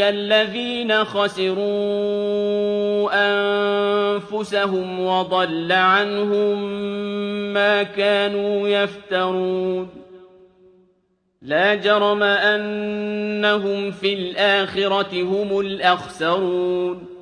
الذين خسروا أنفسهم وضل عنهم ما كانوا يفترون. لا جرم أنهم في الآخرة هم الأخسرون.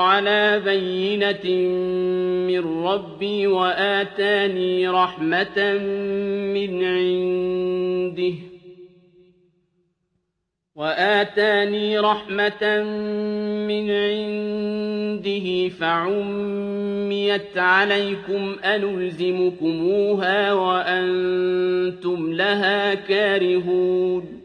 على بينة من ربي وآتاني رحمة من عنده وآتاني رحمة من عنده فعميت عليكم أنلزمكموها وأنتم لها كارهون